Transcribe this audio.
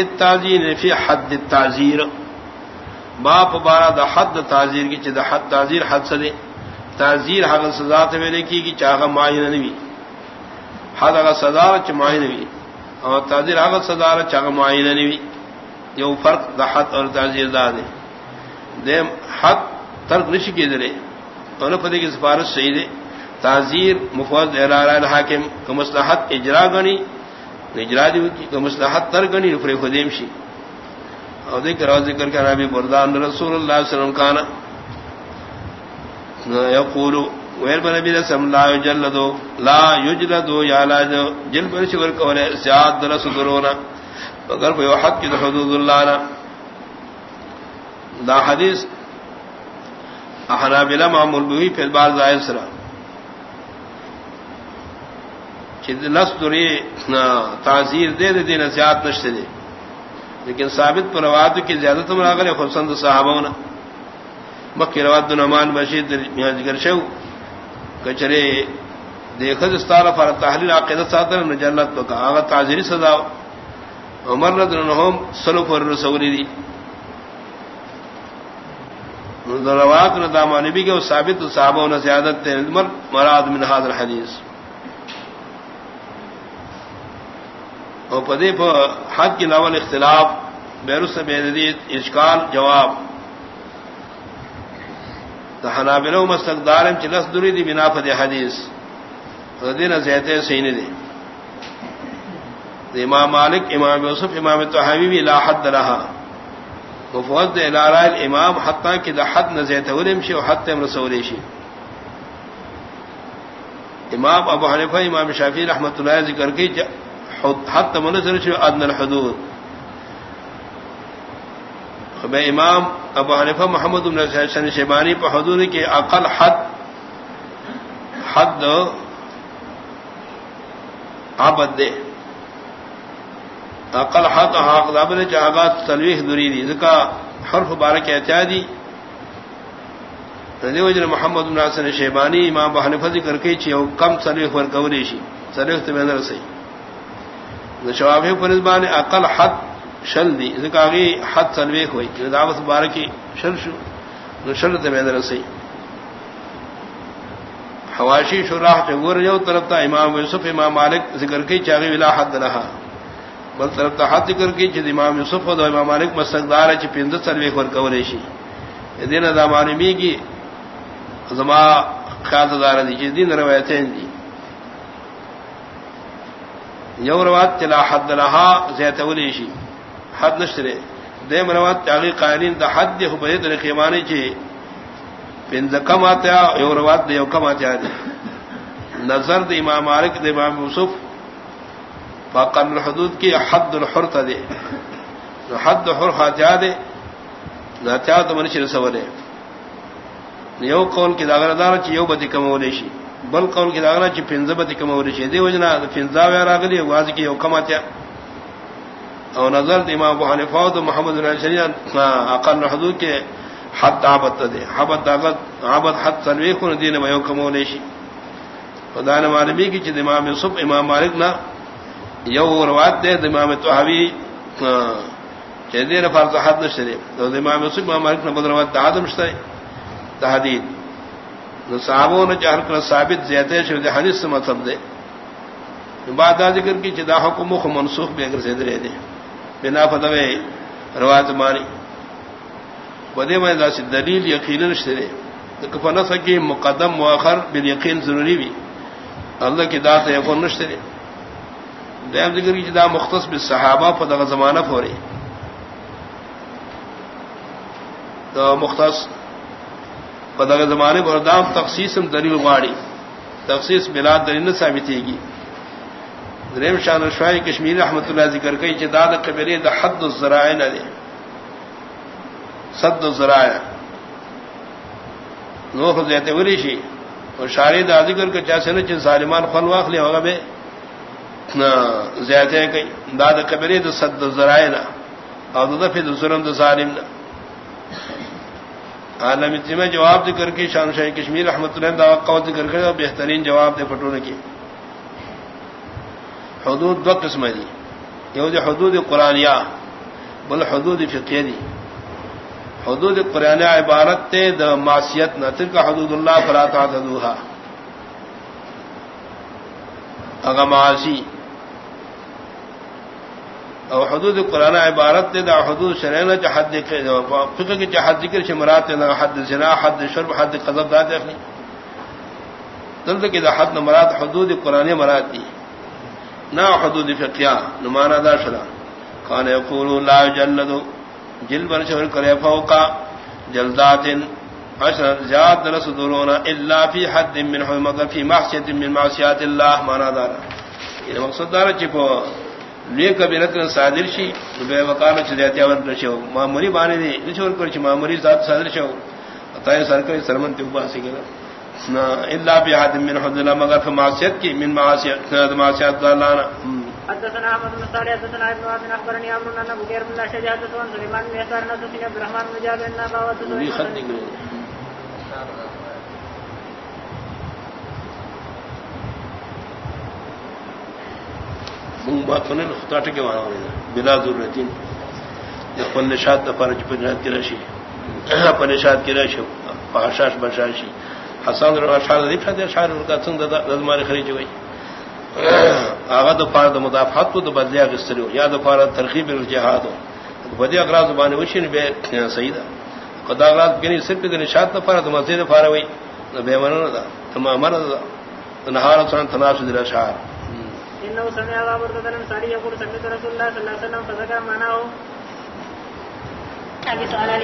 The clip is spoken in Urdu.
فی التعزیر، فی حد التعزیر۔ باپ بارا دا حد تعزیر کی چھ دا حد تعزیر حد سدے۔ تعزیر حق سزا تے ویلے کی کی چاہا معین نوی۔ حد اگر سزا چ معین نوی۔ اور تعزیر حق سزا چاہا معین نوی۔ یہ فرق دا حد اور تعزیر دا دے۔ دے حد ترک نش کی دلے۔ انہوں پتہ کی سفارش صحیح دے۔ تعزیر مفوض اعلان حاکم کا مصلحت اجرا گنی۔ اجرا دی کا مصلحت تر گنی نفر خدیم شی اور ذکر اور ذکر کرنا بھی بردان رسول اللہ صلی اللہ علیہ وسلم کانا یقول ویر بن نبی رسم لا یجلدو لا یجلدو یا لا جل پر شکر کولے سیاد درس درونا اگر کوئی حد کی حدود اللہ نا دا حدیث احنابلہ معمول بھی پھر بعض ظاہر سرا چیز تعزیر دے دے دے نصیحت نشتے دے۔ لیکن ثابت پر روایت کی زیادہ تم راغل خرسند صاحبوں مکی رواد نعمان بشید ذکر شو۔ کچرے دیکھ دستار فار تحلیل عقیدت ساتر نجلت بکا آغا تعزیری سزا عمر ردنہم سلف اور رسولی دی۔ روایت ندامان بھی کہ ثابت صحابوں نے زیادت مراد من هذا الحدیث اور پدے پر حد کی ناول اختلاف بیرس بیدید اشکال، جواب. دہنا بلو مستقدار چلس دری دی بنا فد حدیث. دین زیتے سین دے امام مالک، امام یوسف، امام تحاوی بھی لا حد رہا مفوض الارا الامام حتیٰ کی دا حد نزیت ولم شی و حد رسول شی امام ابو حنیفہ امام شافی رحمۃ اللہ ذکر کی حد منظر شو ادن الحدود. میں امام ابو حنیفہ محمد بن حسن شیبانی پر حدود کے اقل حد حد آبد دے اقل حد حق نے چاہات تلویح دوری دی ذکا حرف بارک احتیادی رضی وجر محمد بن حسن شیبانی امام ابو حنیفہ ذکر کے چھو کم سلیح ور کوری شی سلیح تو میں نہ صحیح شواب پرزبان اقل حد شل دی ذکاگی حد سلویک ہوئی دعوت مبارکی شل شو شل تمہیں سی حواشی شراح چگور جو طرف تا امام یوسف، امام مالک ذکر کی، چاگی ولا حد رہا۔ بل طرف تا حد ذکر کی چھ امام یوسف و امام مالک مستقدار چھ پندر سلویک ور دین دامانی می کی زما خیال دار دی چھ دین روایتیں دی۔ یو روات چلا حد لها زیت ولیشی حد نشترے دے مروات چاگی قائلین دا حد دے خوبہ در خیمانی چی پنز کم آتیا، یو روات دے یو کم آتیا دے نظر دے امام مالک دے امام یوسف فاقن الحدود کی حد الحر تا دے حد حر خاتیا دے ناتیا تو منشی رسولے یو قول کی داغر دارا چی یو بدی کم ولیشی بل قول کی داغنا چی پنزبت کم اور چی، دی وجنا پنزا ویرا گلی واز کی یو کماتیا او نظر دی امام ابو حنیفہ و محمد بن شریعت اقل حدود کے حد عبادت دے. حبت عبادت عبادت حد سلوی کو دین میں یو کم اور شی. خدا نے معلومی کی چی امام یوسف، امام مالک نا، یو روایت دے امام طحاوی چی دین فرض حد نشری تو امام یوسف، امام مالک نے بدر روایت عدم شتے، تحدید. صحابوں نے چہر کر ثابت زیادہ شد حدیث سے مطلب دے۔ بعد ذکر کی چدا حکم مخ منسوخ بھی اگر زیادہ رہ دے۔ بنا فتوے روایت مانی بدے میں ذات دلیل یقینا شرے کفن سکی مقدم مؤخر بال یقین ضروری بھی۔ اللہ کی ذات یکون نشترے دیم ذکر کی جدا مختص بالصحابہ فدغ زمانہ فوری تو مختص پدغ زمانے پر دام تخصیص دلیل واڑی تخصیص بلا دلیل ثابت گی دریم شان شاہی کشمیر رحمت اللہ ذکر کئی جداد قبیلے دا حد الزرائع نہ دے صد الزرائع نوخ زیتے ولی شی اور شاری دا ذکر کا چاسے نہ چن ظالمان خل واخلے ہوگا بے زیادہ کئی داد قبیلے دا صد الزرائع نہ اور دفع ظلم دا ظالم نہ عالم میں جواب ذکر کی شان شاہ کشمیر رحمت اللہ دا قوت ذکر کرے اور بہترین جواب دے پٹونے کی حدود دو قسم دی۔ یہ جو حدود قرآنیہ، بل حدود فقہ دی۔ حدود قرآن عبارت تے دا معصیت نہ کا حدود اللہ فلا تعتدوها۔ اگا معاصی۔ او حدود قرآن عبارت تے دا حدود شرعنا چا حد فقہ کی چا حد ذکر شمرات تے حد زنا، حد شرب، حد قذب دا دیکھنی دلتا کی دا حد مراد حدود قرآن مراد دی. نا حدود فقیہ نمانا دا شرع. کان یقولو لا جلدو جل بن شور کرے فوقا. جلدات عشر، زیاد درس درونا الا فی حد من حد مگر فی معصیت من معصیات اللہ مانا دارا یہ مقصد دارا چپو لیے کبھی نکن صادر شی بے وقال چ دیتے اور نشو معمولی بانے دی نشور کر چ معمولی ذات صادر شو۔ تائے سرکر سرمن تے باسی گلا نہ الا فی حد من حد مگر فی معصیت کی من معصیت معصیات اللہ حدثنا احمد بن صالح حدثنا ابن وهب اخبرني عمرو بن بكير بن شجاع حدثنا سليمان بن يسار حدثنا عبد الرحمن بن جابر بن ابا وتسوي خط بات سنے خطا ٹکے وہاں۔ بلا ضرورتین اپن نشاد دفار چ پنجات کی رشی اپن ہاں، نشاد کی رشی پاشاش بشاشی حسان رشاد دی فدی شعر کا څنګه د مال خرید آغا دو پار دو مدافعات کو دو بدلیا گستریو یا دو پار ترخیب الجہاد بدی اغراض زبان وشن بے سیدا خدا اغراض گنی صرف دن شاد دو پار دو مسجد پار وی بے منن دا تمام مرد دا، نہار سن تناسد الاشعار انه سمع ابا بكر بن سعيد يقول سمعت رسول الله صلى الله عليه وسلم فذكر معناه. ابي سؤال علي